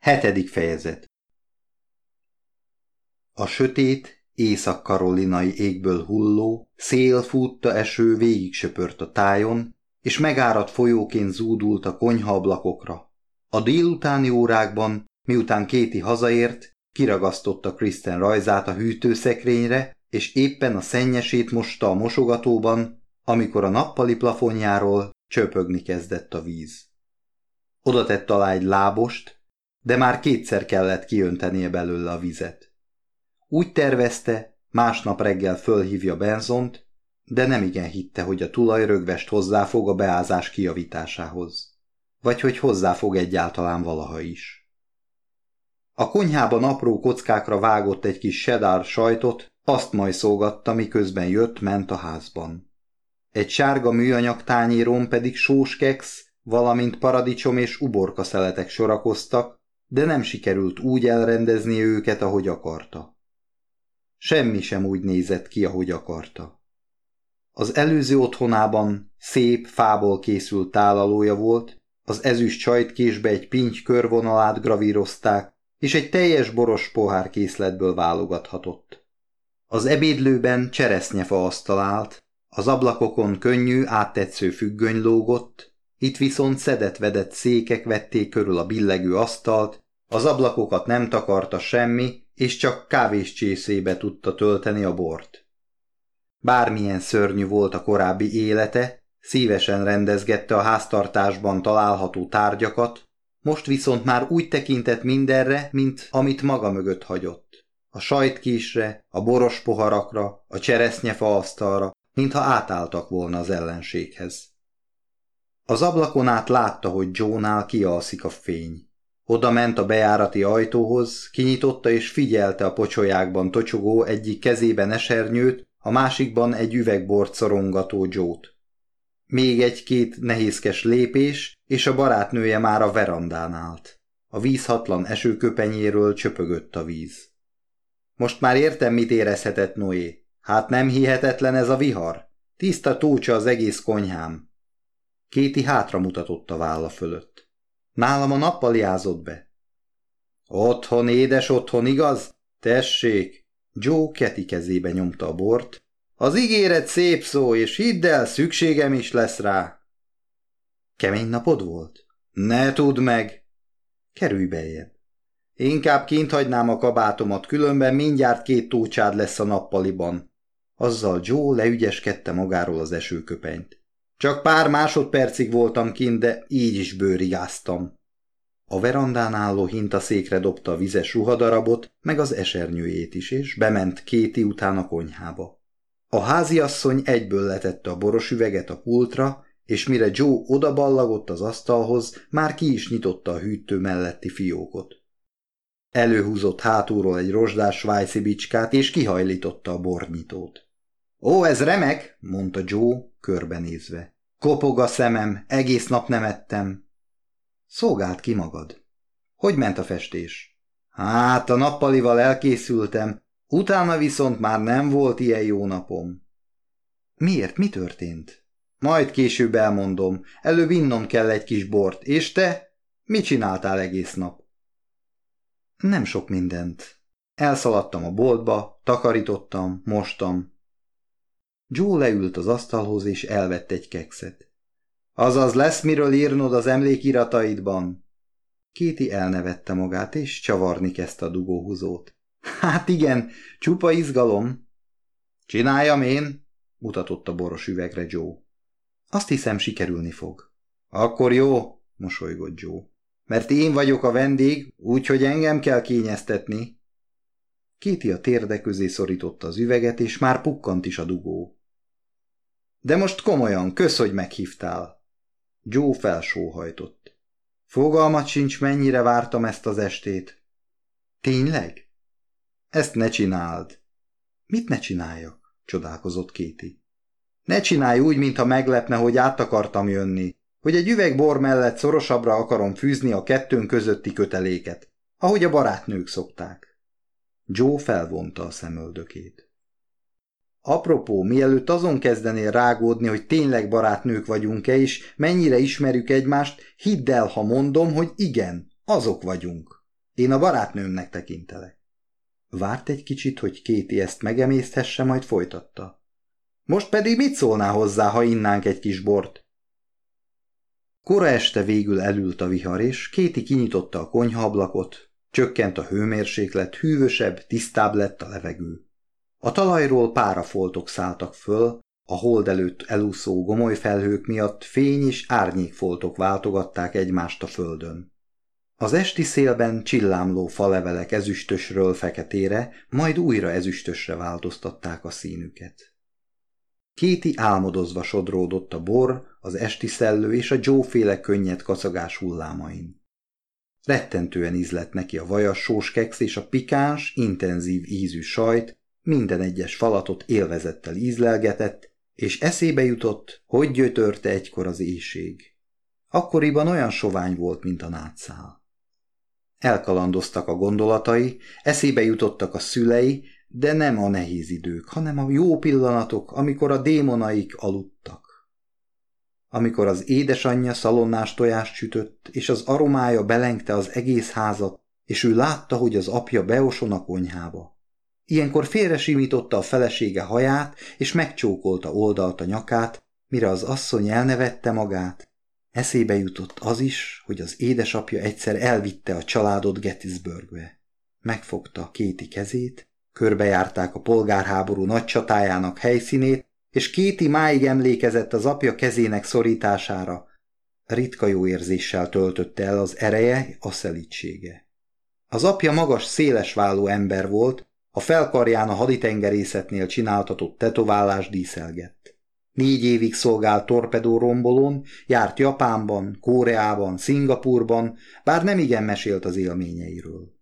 Hetedik fejezet A sötét, észak-karolinai égből hulló, szél futta eső végig söpört a tájon, és megáradt folyóként zúdult a konyhaablakokra. A délutáni órákban, miután Kéti hazaért, kiragasztotta Kristen rajzát a hűtőszekrényre, és éppen a szennyesét mosta a mosogatóban, amikor a nappali plafonjáról csöpögni kezdett a víz. Oda tett alá egy lábost, de már kétszer kellett kiöntenie belőle a vizet. Úgy tervezte, másnap reggel fölhívja Benzont, de nem igen hitte, hogy a tulaj rögvest hozzáfog a beázás kiavításához. Vagy hogy hozzáfog egyáltalán valaha is. A konyhában apró kockákra vágott egy kis sedár sajtot, azt majszolgatta, miközben jött-ment a házban. Egy sárga műanyag tányéron pedig sóskeksz, valamint paradicsom és uborka szeletek sorakoztak, de nem sikerült úgy elrendezni őket, ahogy akarta. Semmi sem úgy nézett ki, ahogy akarta. Az előző otthonában szép, fából készült tálalója volt, az ezüst csajtkésbe egy pinty körvonalát gravírozták, és egy teljes boros pohár készletből válogathatott. Az ebédlőben cseresznyefa asztalált, az ablakokon könnyű, áttetsző függöny lógott, itt viszont szedett-vedett székek vették körül a billegő asztalt, az ablakokat nem takarta semmi, és csak kávés csészébe tudta tölteni a bort. Bármilyen szörnyű volt a korábbi élete, szívesen rendezgette a háztartásban található tárgyakat, most viszont már úgy tekintett mindenre, mint amit maga mögött hagyott. A sajtkísre, a boros poharakra, a cseresznyefa asztalra, mintha átálltak volna az ellenséghez. Az ablakon át látta, hogy Joe-nál kialszik a fény. Oda ment a bejárati ajtóhoz, kinyitotta és figyelte a pocsolyákban tocsogó egyik kezében esernyőt, a másikban egy üvegbort szorongató Joe-t. Még egy-két nehézkes lépés, és a barátnője már a verandán állt. A vízhatlan esőköpenyéről csöpögött a víz. Most már értem, mit érezhetett Noé. Hát nem hihetetlen ez a vihar? Tiszta tócsa az egész konyhám. Kéti hátra mutatott a válla fölött. Nálam a nappal jázott be. Otthon, édes otthon, igaz? Tessék! Joe Keti kezébe nyomta a bort. Az ígéret szép szó, és hidd el, szükségem is lesz rá. Kemény napod volt? Ne tudd meg! Kerülj beljebb. Inkább kint hagynám a kabátomat, különben mindjárt két tócsád lesz a nappaliban. Azzal Joe leügyeskedte magáról az esőköpenyt. Csak pár másodpercig voltam kint, de így is bőrigáztam. A verandán álló hintaszékre dobta a vizes ruhadarabot, meg az esernyőjét is, és bement Kéti után a konyhába. A háziasszony egyből letette a boros üveget a pultra, és mire Joe odaballagott az asztalhoz, már ki is nyitotta a hűtő melletti fiókot. Előhúzott hátulról egy rozsdás svájci bicskát, és kihajlította a bornyitót. Ó, ez remek, mondta Joe, körbenézve. Kopog a szemem, egész nap nem ettem. Szolgált ki magad. Hogy ment a festés? Hát, a nappalival elkészültem, utána viszont már nem volt ilyen jó napom. Miért? Mi történt? Majd később elmondom, előbb innom kell egy kis bort, és te? Mit csináltál egész nap? Nem sok mindent. Elszaladtam a boltba, takarítottam, mostam, Joe leült az asztalhoz, és elvett egy kekszet. Azaz lesz miről írnod az emlékirataidban? Kéti elnevette magát, és csavarni kezdte a dugóhúzót. Hát igen, csupa izgalom. Csináljam én, mutatott a boros üvegre Joe. Azt hiszem, sikerülni fog. Akkor jó, mosolygott Joe. Mert én vagyok a vendég, úgyhogy engem kell kényeztetni. Kéti a térde közé szorította az üveget, és már pukkant is a dugó. De most komolyan, kösz, hogy meghívtál. Joe felsóhajtott. Fogalmat sincs, mennyire vártam ezt az estét. Tényleg? Ezt ne csináld. Mit ne csináljak? csodálkozott Kéti. Ne csinálj úgy, mintha meglepne, hogy át akartam jönni, hogy egy üveg bor mellett szorosabbra akarom fűzni a kettőnk közötti köteléket, ahogy a barátnők szokták. Joe felvonta a szemöldökét. Apropó, mielőtt azon kezdenél rágódni, hogy tényleg barátnők vagyunk-e, és mennyire ismerjük egymást, hidd el, ha mondom, hogy igen, azok vagyunk. Én a barátnőmnek tekintelek. Várt egy kicsit, hogy Kéti ezt megemészthesse, majd folytatta. Most pedig mit szólná hozzá, ha innánk egy kis bort? Kora este végül elült a vihar, és Kéti kinyitotta a konyhaablakot, csökkent a hőmérséklet, hűvösebb, tisztább lett a levegő. A talajról párafoltok szálltak föl, a hold előtt elúszó gomoly felhők miatt fény és árnyékfoltok váltogatták egymást a földön. Az esti szélben csillámló falevelek ezüstösről feketére, majd újra ezüstösre változtatták a színüket. Kéti álmodozva sodródott a bor, az esti szellő és a Joe-féle könnyed kacagás hullámain. Rettentően ízlett neki a vajas sóskeksz és a pikáns, intenzív ízű sajt, minden egyes falatot élvezettel ízlelgetett, és eszébe jutott, hogy gyötörte egykor az éjség. Akkoriban olyan sovány volt, mint a nátszál. Elkalandoztak a gondolatai, eszébe jutottak a szülei, de nem a nehéz idők, hanem a jó pillanatok, amikor a démonaik aludtak. Amikor az édesanyja szalonnás tojást sütött, és az aromája belengte az egész házat, és ő látta, hogy az apja beoson a konyhába. Ilyenkor félresimította a felesége haját, és megcsókolta oldalt a nyakát, mire az asszony elnevette magát. Eszébe jutott az is, hogy az édesapja egyszer elvitte a családot Gettysburgbe. Megfogta Kéti kezét, körbejárták a polgárháború nagy csatájának helyszínét, és Kéti máig emlékezett az apja kezének szorítására. Ritka jó érzéssel töltötte el az ereje, a szelítsége. Az apja magas, szélesvállú ember volt, a felkarján a haditengerészetnél csináltatott tetoválás díszelgett. Négy évig szolgált torpedórombolón, járt Japánban, Kóreában, Szingapurban, bár nem igen mesélt az élményeiről.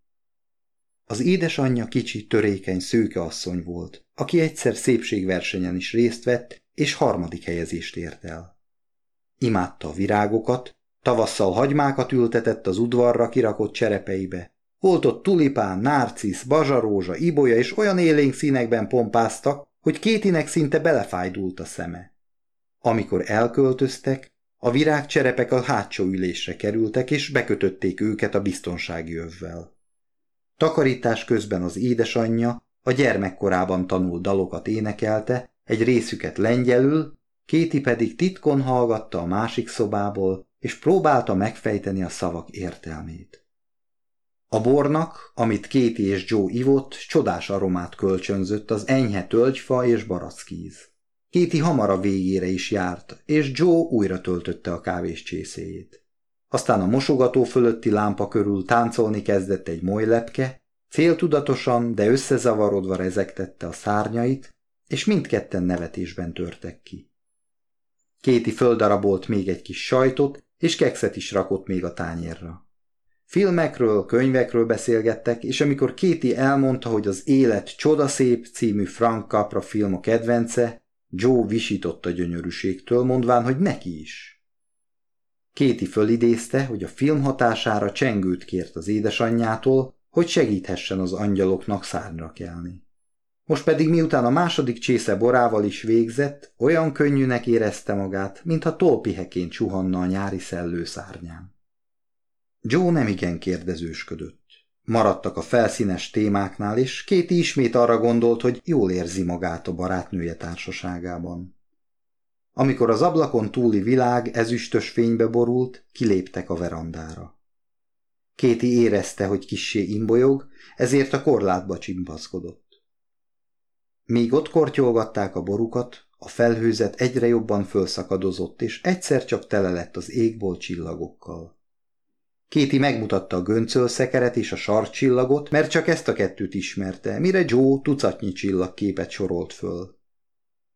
Az édesanyja kicsi, törékeny szőke asszony volt, aki egyszer szépségversenyen is részt vett, és harmadik helyezést ért el. Imádta a virágokat, tavasszal hagymákat ültetett az udvarra kirakott cserepeibe, volt ott tulipán, nárcisz, bazsarózsa, ibolya, és olyan élénk színekben pompáztak, hogy kétinek szinte belefájdult a szeme. Amikor elköltöztek, a virágcserepek a hátsó ülésre kerültek, és bekötötték őket a biztonsági övvel. Takarítás közben az édesanyja a gyermekkorában tanult dalokat énekelte, egy részüket lengyelül, Kéti pedig titkon hallgatta a másik szobából, és próbálta megfejteni a szavak értelmét. A bornak, amit Kéti és Joe ivott, csodás aromát kölcsönzött az enyhe tölgyfa és barackíz. Kéti hamar a végére is járt, és Joe újra töltötte a kávés csészéjét. Aztán a mosogató fölötti lámpa körül táncolni kezdett egy molylepke, céltudatosan, de összezavarodva rezegtette a szárnyait, és mindketten nevetésben törtek ki. Kéti földarabolt még egy kis sajtot, és kekszet is rakott még a tányérra. Filmekről, könyvekről beszélgettek, és amikor Kéti elmondta, hogy az Élet csodaszép című Frank Capra film a kedvence, Joe visított a gyönyörűségtől, mondván, hogy neki is. Kéti fölidézte, hogy a film hatására csengőt kért az édesanyjától, hogy segíthessen az angyaloknak szárnyra kelni. Most pedig miután a második csésze borával is végzett, olyan könnyűnek érezte magát, mintha tolpiheként csuhanna a nyári szellőszárnyán. Joe nem igen kérdezősködött. Maradtak a felszínes témáknál, és Kéti ismét arra gondolt, hogy jól érzi magát a barátnője társaságában. Amikor az ablakon túli világ ezüstös fénybe borult, kiléptek a verandára. Kéti érezte, hogy kissé imbolyog, ezért a korlátba csimpaszkodott. Míg ott kortyolgatták a borukat, a felhőzet egyre jobban fölszakadozott, és egyszer csak tele lett az égból csillagokkal. Kéti megmutatta a göncölszekeret és a sarcsillagot, mert csak ezt a kettőt ismerte, mire Joe tucatnyi csillagképet sorolt föl.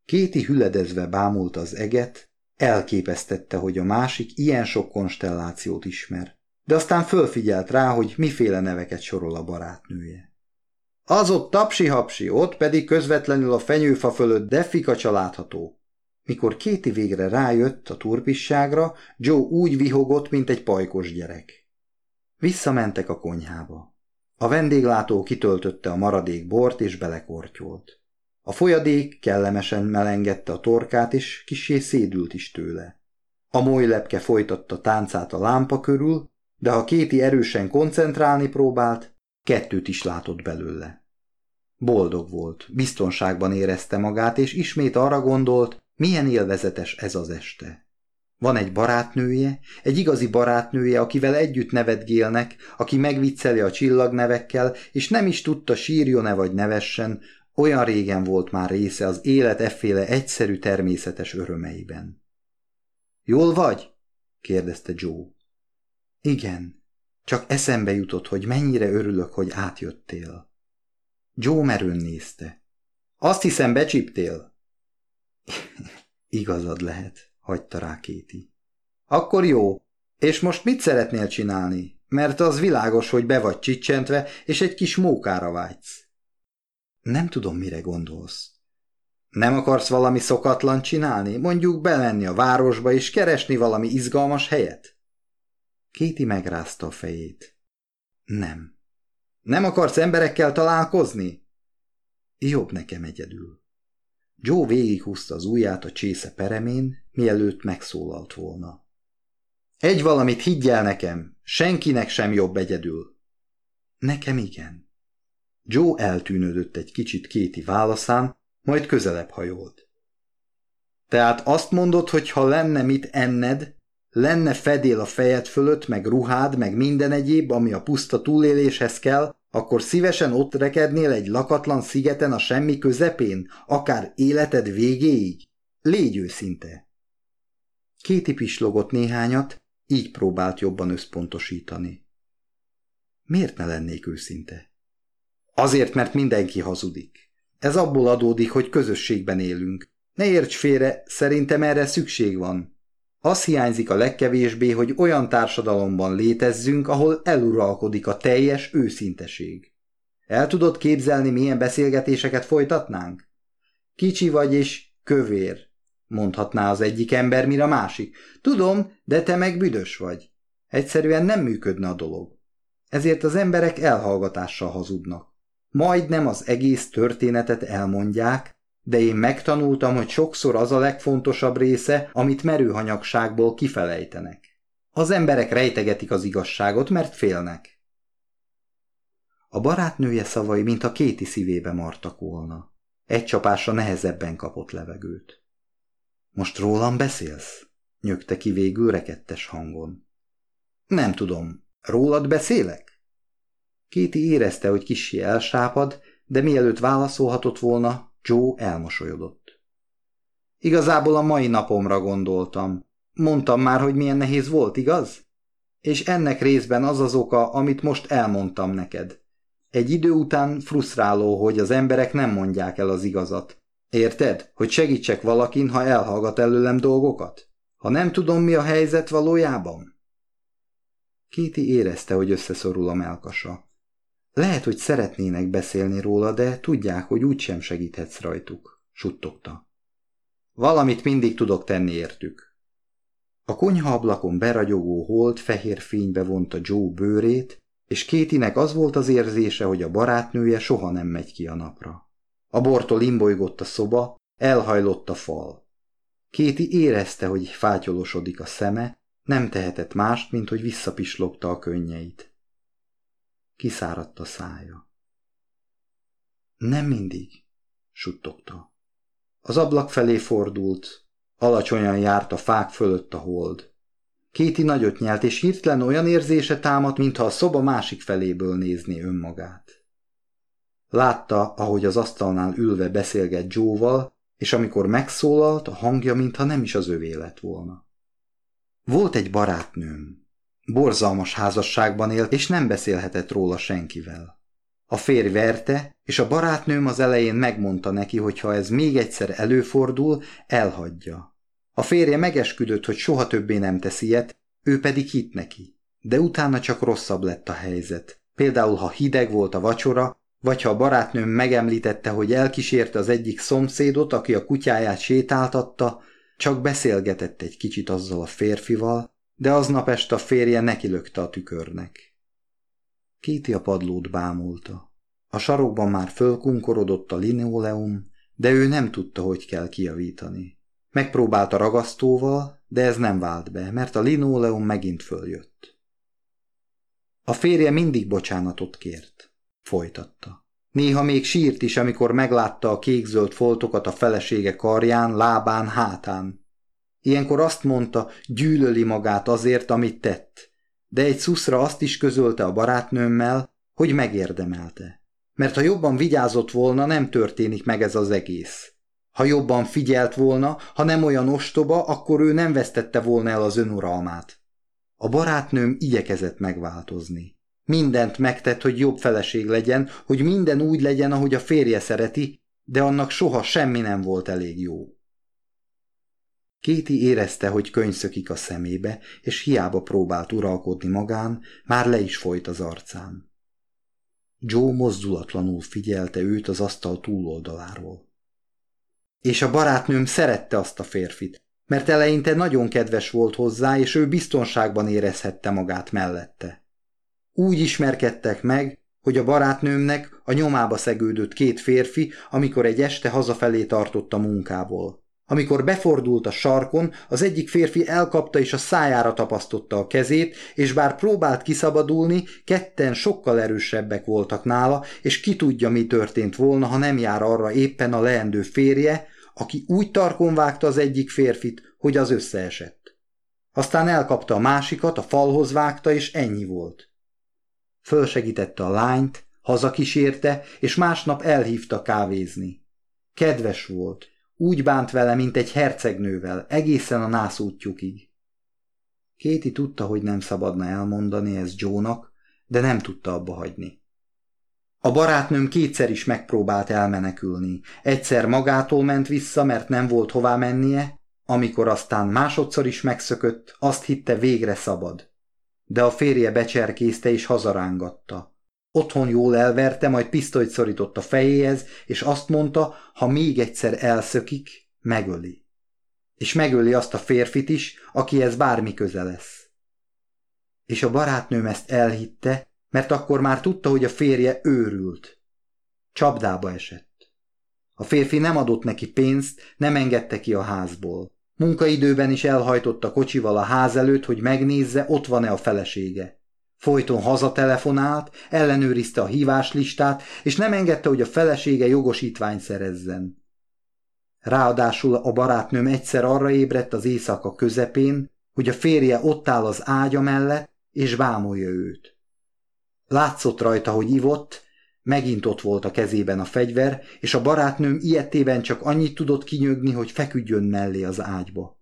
Kéti hüledezve bámulta az eget, elképesztette, hogy a másik ilyen sok konstellációt ismer, de aztán fölfigyelt rá, hogy miféle neveket sorol a barátnője. Az ott tapsi-hapsi, ott pedig közvetlenül a fenyőfa fölött defikacsa látható. Mikor Kéti végre rájött a turpisságra, Joe úgy vihogott, mint egy pajkos gyerek. Visszamentek a konyhába. A vendéglátó kitöltötte a maradék bort és belekortyolt. A folyadék kellemesen melengette a torkát, és kisé szédült is tőle. A molylepke folytatta táncát a lámpa körül, de ha Kéti erősen koncentrálni próbált, kettőt is látott belőle. Boldog volt, biztonságban érezte magát, és ismét arra gondolt, milyen élvezetes ez az este. Van egy barátnője, egy igazi barátnője, akivel együtt nevetgélnek, aki megvicceli a csillagnevekkel, és nem is tudta sírjon-e vagy nevessen, olyan régen volt már része az élet efféle egyszerű természetes örömeiben. Jól vagy? kérdezte Joe. Igen, csak eszembe jutott, hogy mennyire örülök, hogy átjöttél. Joe merőn nézte. Azt hiszem, becsiptél. Igazad lehet, hagyta rá Kéti. Akkor jó. És most mit szeretnél csinálni? Mert az világos, hogy be vagy csicsentve, és egy kis mókára vágysz. Nem tudom, mire gondolsz. Nem akarsz valami szokatlan csinálni? Mondjuk belenni a városba és keresni valami izgalmas helyet? Kéti megrázta a fejét. Nem. Nem akarsz emberekkel találkozni? Jobb nekem egyedül. Joe végighúzta az ujját a csésze peremén, mielőtt megszólalt volna. Egy valamit higgyel nekem, senkinek sem jobb egyedül. Nekem igen. Joe eltűnődött egy kicsit Kéti válaszán, majd közelebb hajolt. Tehát azt mondod, hogy ha lenne mit enned, lenne fedél a fejed fölött, meg ruhád, meg minden egyéb, ami a puszta túléléshez kell, akkor szívesen ott rekednél egy lakatlan szigeten a semmi közepén, akár életed végéig? Légy őszinte. Kéti pislogott néhányat, így próbált jobban összpontosítani. Miért ne lennék őszinte? Azért, mert mindenki hazudik. Ez abból adódik, hogy közösségben élünk. Ne érts félre, szerintem erre szükség van. Az hiányzik a legkevésbé, hogy olyan társadalomban létezzünk, ahol eluralkodik a teljes őszinteség. El tudod képzelni, milyen beszélgetéseket folytatnánk? Kicsi vagy és kövér, mondhatná az egyik ember, mire a másik. Tudom, de te meg büdös vagy. Egyszerűen nem működne a dolog. Ezért az emberek elhallgatással hazudnak. Majdnem az egész történetet elmondják, de én megtanultam, hogy sokszor az a legfontosabb része, amit merőhanyagságból kifelejtenek. Az emberek rejtegetik az igazságot, mert félnek. A barátnője szavai, mint a kéti szívébe martak volna. Egy csapásra nehezebben kapott levegőt. Most rólam beszélsz? nyögte ki végül rekettes hangon. Nem tudom, rólad beszélek? Kéti érezte, hogy kissé elsápad, de mielőtt válaszolhatott volna, Joe elmosolyodott. Igazából a mai napomra gondoltam. Mondtam már, hogy milyen nehéz volt, igaz? És ennek részben az az oka, amit most elmondtam neked. Egy idő után frusztráló, hogy az emberek nem mondják el az igazat. Érted? Hogy segítsek valakin, ha elhallgat előlem dolgokat? Ha nem tudom, mi a helyzet valójában? Kéti érezte, hogy összeszorul a melkasa. Lehet, hogy szeretnének beszélni róla, de tudják, hogy úgysem segíthetsz rajtuk, suttogta. Valamit mindig tudok tenni értük. A konyha ablakon beragyogó hold fehér fénybe vonta Joe bőrét, és Kétinek az volt az érzése, hogy a barátnője soha nem megy ki a napra. A bortól imbolygott a szoba, elhajlott a fal. Kéti érezte, hogy fátyolosodik a szeme, nem tehetett mást, mint hogy visszapislogta a könnyeit. Kiszáradt a szája. Nem mindig, suttogta. Az ablak felé fordult, alacsonyan járt a fák fölött a hold. Kéti nagyot nyelt, és hirtelen olyan érzése támadt, mintha a szoba másik feléből nézni önmagát. Látta, ahogy az asztalnál ülve beszélget Joe-val, és amikor megszólalt, a hangja, mintha nem is az övé lett volna. Volt egy barátnőm, Borzalmas házasságban élt, és nem beszélhetett róla senkivel. A férj verte, és a barátnőm az elején megmondta neki, hogy ha ez még egyszer előfordul, elhagyja. A férje megesküdött, hogy soha többé nem tesz ilyet, ő pedig hitt neki. De utána csak rosszabb lett a helyzet. Például, ha hideg volt a vacsora, vagy ha a barátnőm megemlítette, hogy elkísérte az egyik szomszédot, aki a kutyáját sétáltatta, csak beszélgetett egy kicsit azzal a férfival, de aznap este a férje nekilökte a tükörnek. Kéti a padlót bámulta. A sarokban már fölkunkorodott a lineoleum, de ő nem tudta, hogy kell kiavítani. Megpróbálta ragasztóval, de ez nem vált be, mert a linoleum megint följött. A férje mindig bocsánatot kért. Folytatta. Néha még sírt is, amikor meglátta a kékzöld foltokat a felesége karján, lábán, hátán. Ilyenkor azt mondta, gyűlöli magát azért, amit tett, de egy szuszra azt is közölte a barátnőmmel, hogy megérdemelte. Mert ha jobban vigyázott volna, nem történik meg ez az egész. Ha jobban figyelt volna, ha nem olyan ostoba, akkor ő nem vesztette volna el az önuralmát. A barátnőm igyekezett megváltozni. Mindent megtett, hogy jobb feleség legyen, hogy minden úgy legyen, ahogy a férje szereti, de annak soha semmi nem volt elég jó. Kéti érezte, hogy könyszökik a szemébe, és hiába próbált uralkodni magán, már le is folyt az arcán. Joe mozdulatlanul figyelte őt az asztal túloldaláról. És a barátnőm szerette azt a férfit, mert eleinte nagyon kedves volt hozzá, és ő biztonságban érezhette magát mellette. Úgy ismerkedtek meg, hogy a barátnőmnek a nyomába szegődött két férfi, amikor egy este hazafelé tartott a munkából. Amikor befordult a sarkon, az egyik férfi elkapta és a szájára tapasztotta a kezét, és bár próbált kiszabadulni, ketten sokkal erősebbek voltak nála, és ki tudja, mi történt volna, ha nem jár arra éppen a leendő férje, aki úgy tarkon vágta az egyik férfit, hogy az összeesett. Aztán elkapta a másikat, a falhoz vágta, és ennyi volt. Fölsegítette a lányt, hazakísérte, és másnap elhívta kávézni. Kedves volt, úgy bánt vele, mint egy hercegnővel, egészen a nászútjukig. Kéti tudta, hogy nem szabadna elmondani ez Jónak, de nem tudta abba hagyni. A barátnőm kétszer is megpróbált elmenekülni. Egyszer magától ment vissza, mert nem volt hová mennie, amikor aztán másodszor is megszökött, azt hitte végre szabad. De a férje becserkészte és hazarángatta. Otthon jól elverte, majd pisztolyt szorított a fejéhez, és azt mondta, ha még egyszer elszökik, megöli. És megöli azt a férfit is, akihez bármi köze lesz. És a barátnőm ezt elhitte, mert akkor már tudta, hogy a férje őrült. Csapdába esett. A férfi nem adott neki pénzt, nem engedte ki a házból. Munkaidőben is elhajtotta kocsival a ház előtt, hogy megnézze, ott van-e a felesége. Folyton hazatelefonált, ellenőrizte a híváslistát, és nem engedte, hogy a felesége jogosítványt szerezzen. Ráadásul a barátnőm egyszer arra ébredt az éjszaka közepén, hogy a férje ott áll az ágya mellett, és bámolja őt. Látszott rajta, hogy ivott, megint ott volt a kezében a fegyver, és a barátnőm ilyetében csak annyit tudott kinyögni, hogy feküdjön mellé az ágyba.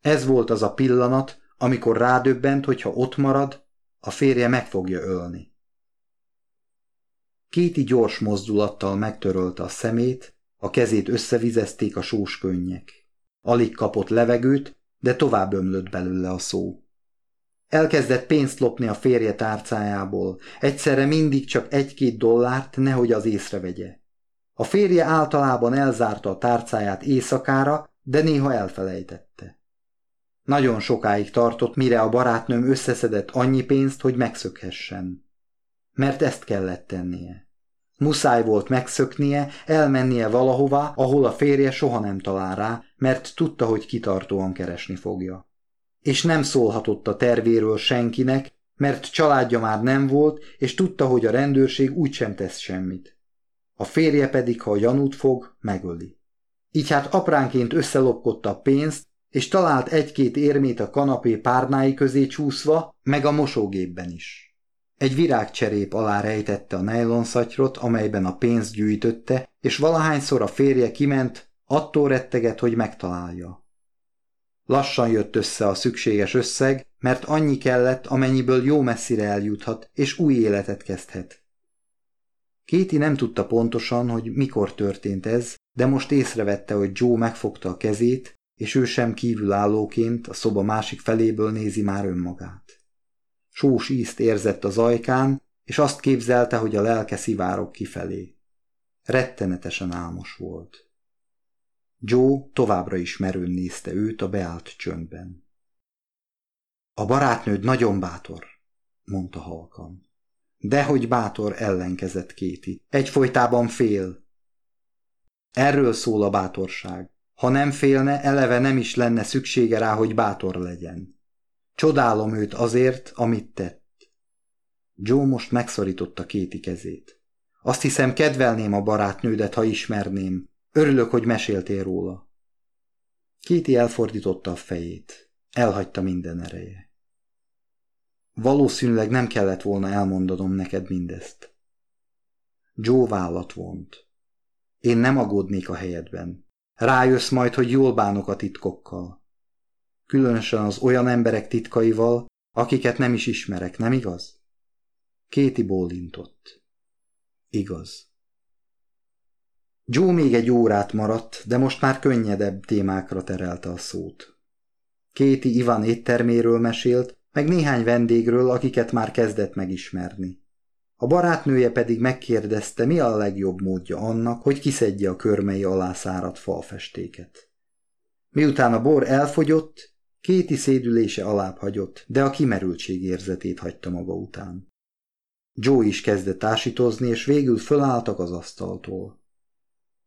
Ez volt az a pillanat, amikor rádöbbent, hogy ha ott marad, a férje meg fogja ölni. Kéti gyors mozdulattal megtörölte a szemét, a kezét összevizezték a sós könnyek. Alig kapott levegőt, de tovább ömlött belőle a szó. Elkezdett pénzt lopni a férje tárcájából, egyszerre mindig csak egy-két dollárt, nehogy az észrevegye. A férje általában elzárta a tárcáját éjszakára, de néha elfelejtette. Nagyon sokáig tartott, mire a barátnőm összeszedett annyi pénzt, hogy megszökhessen. Mert ezt kellett tennie. Muszáj volt megszöknie, elmennie valahová, ahol a férje soha nem talál rá, mert tudta, hogy kitartóan keresni fogja. És nem szólhatott a tervéről senkinek, mert családja már nem volt, és tudta, hogy a rendőrség úgysem tesz semmit. A férje pedig, ha a gyanút fog, megöli. Így hát apránként összelopkodta a pénzt, és talált egy-két érmét a kanapé párnái közé csúszva, meg a mosógépben is. Egy virágcserép alá rejtette a nejlonszatyrot, amelyben a pénzt gyűjtötte, és valahányszor a férje kiment, attól retteget, hogy megtalálja. Lassan jött össze a szükséges összeg, mert annyi kellett, amennyiből jó messzire eljuthat, és új életet kezdhet. Kéti nem tudta pontosan, hogy mikor történt ez, de most észrevette, hogy Joe megfogta a kezét, és ő sem kívülállóként a szoba másik feléből nézi már önmagát. Sós ízt érzett az ajkán, és azt képzelte, hogy a lelke szivárok kifelé. Rettenetesen álmos volt. Joe továbbra is merőn nézte őt a beállt csöndben. A barátnőd nagyon bátor, mondta halkan. Dehogy bátor ellenkezett Kéti. Egyfolytában fél. Erről szól a bátorság. Ha nem félne, eleve nem is lenne szüksége rá, hogy bátor legyen. Csodálom őt azért, amit tett. Joe most megszorította Kéti kezét. Azt hiszem, kedvelném a barátnődet, ha ismerném. Örülök, hogy meséltél róla. Kéti elfordította a fejét. Elhagyta minden ereje. Valószínűleg nem kellett volna elmondanom neked mindezt. Joe vállat vont. Én nem aggódnék a helyedben. Rájössz majd, hogy jól bánok a titkokkal. Különösen az olyan emberek titkaival, akiket nem is ismerek, nem igaz? Kéti bólintott. Igaz. Joe még egy órát maradt, de most már könnyedebb témákra terelte a szót. Kéti Ivan étterméről mesélt, meg néhány vendégről, akiket már kezdett megismerni. A barátnője pedig megkérdezte, mi a legjobb módja annak, hogy kiszedje a körmei alá száradt falfestéket. Miután a bor elfogyott, kéti szédülése alább hagyott, de a kimerültség érzetét hagyta maga után. Joe is kezdett ásítozni, és végül fölálltak az asztaltól.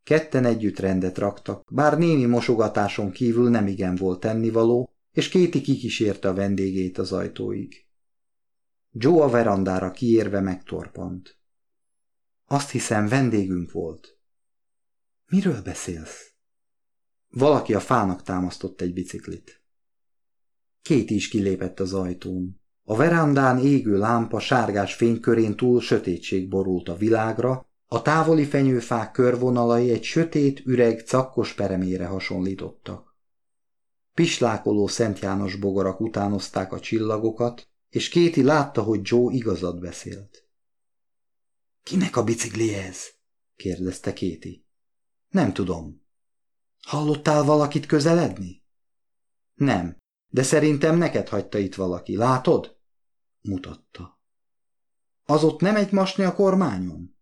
Ketten együtt rendet raktak, bár némi mosogatáson kívül nem igen volt tennivaló, és Kéti kikísérte a vendégét az ajtóig. Joe a verandára kiérve megtorpant. Azt hiszem, vendégünk volt. Miről beszélsz? Valaki a fának támasztott egy biciklit. Két is kilépett az ajtón. A verandán égő lámpa sárgás fénykörén túl sötétség borult a világra, a távoli fenyőfák körvonalai egy sötét, üreg, cakkos peremére hasonlítottak. Pislákoló Szent János bogarak utánozták a csillagokat, és Kéti látta, hogy Joe igazat beszélt. Kinek a bicikli ez? kérdezte Kéti. Nem tudom. Hallottál valakit közeledni? Nem, de szerintem neked hagyta itt valaki, látod? mutatta. Az ott nem egy masni a kormányon?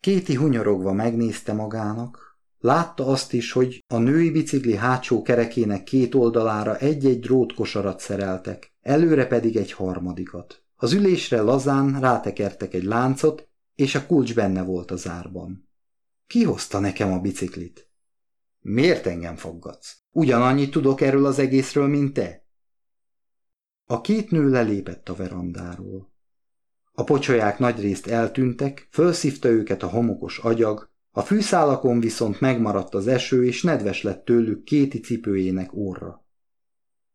Kéti hunyorogva megnézte magának, látta azt is, hogy a női bicikli hátsó kerekének két oldalára egy-egy drótkosarat szereltek, előre pedig egy harmadikat. Az ülésre lazán rátekertek egy láncot, és a kulcs benne volt a zárban. Ki hozta nekem a biciklit? Miért engem foggatsz? Ugyanannyit tudok erről az egészről, mint te? A két nő lelépett a verandáról. A pocsolyák nagyrészt eltűntek, fölszívta őket a homokos agyag, a fűszálakon viszont megmaradt az eső, és nedves lett tőlük kéti cipőjének orra.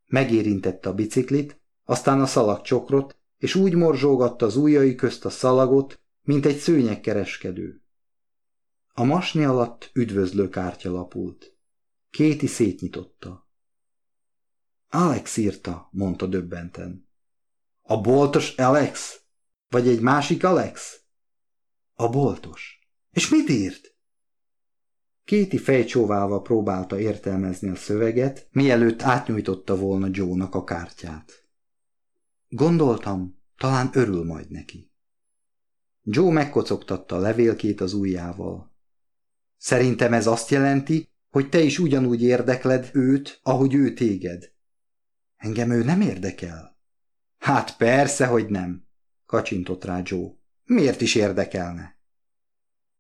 Megérintette a biciklit, aztán a szalagcsokrot, és úgy morzsolgatta az ujjai közt a szalagot, mint egy szőnyegkereskedő. A masni alatt üdvözlő kártya lapult. Kéti szétnyitotta. Alex írta, mondta döbbenten. A boltos Alex? Vagy egy másik Alex? A boltos. És mit írt? Kéti fejcsóválva próbálta értelmezni a szöveget, mielőtt átnyújtotta volna Joe-nak a kártyát. Gondoltam, talán örül majd neki. Joe megkocogtatta a levélkét az ujjával. Szerintem ez azt jelenti, hogy te is ugyanúgy érdekled őt, ahogy ő téged. Engem ő nem érdekel? Hát persze, hogy nem, kacsintott rá Joe. Miért is érdekelne?